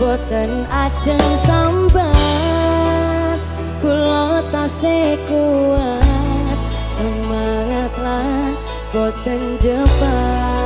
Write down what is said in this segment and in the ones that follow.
boten ajeng sambat kula tasih kuat. Semangat lan boten jebak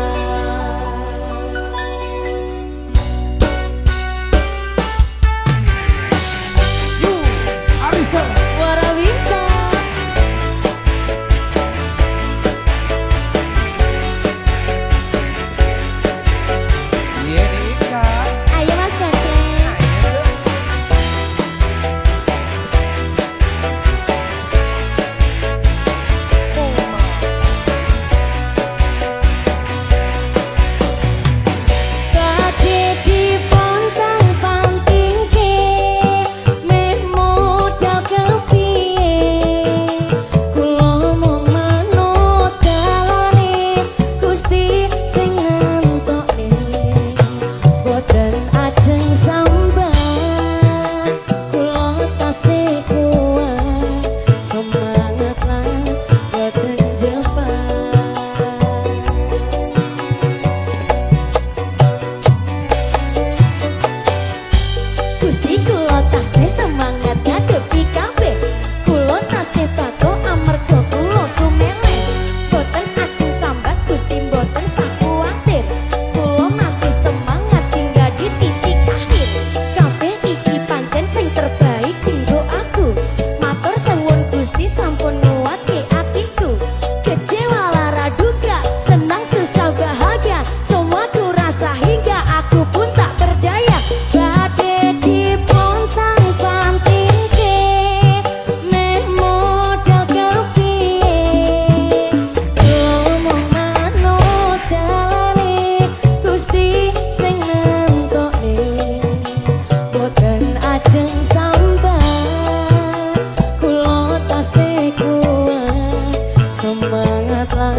Semangatlah,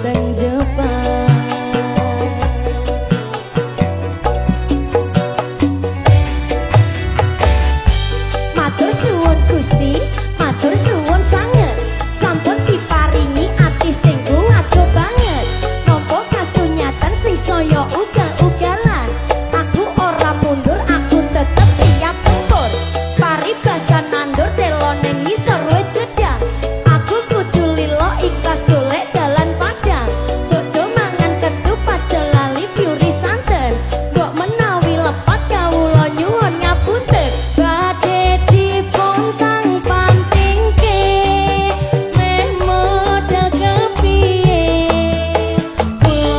dan jepang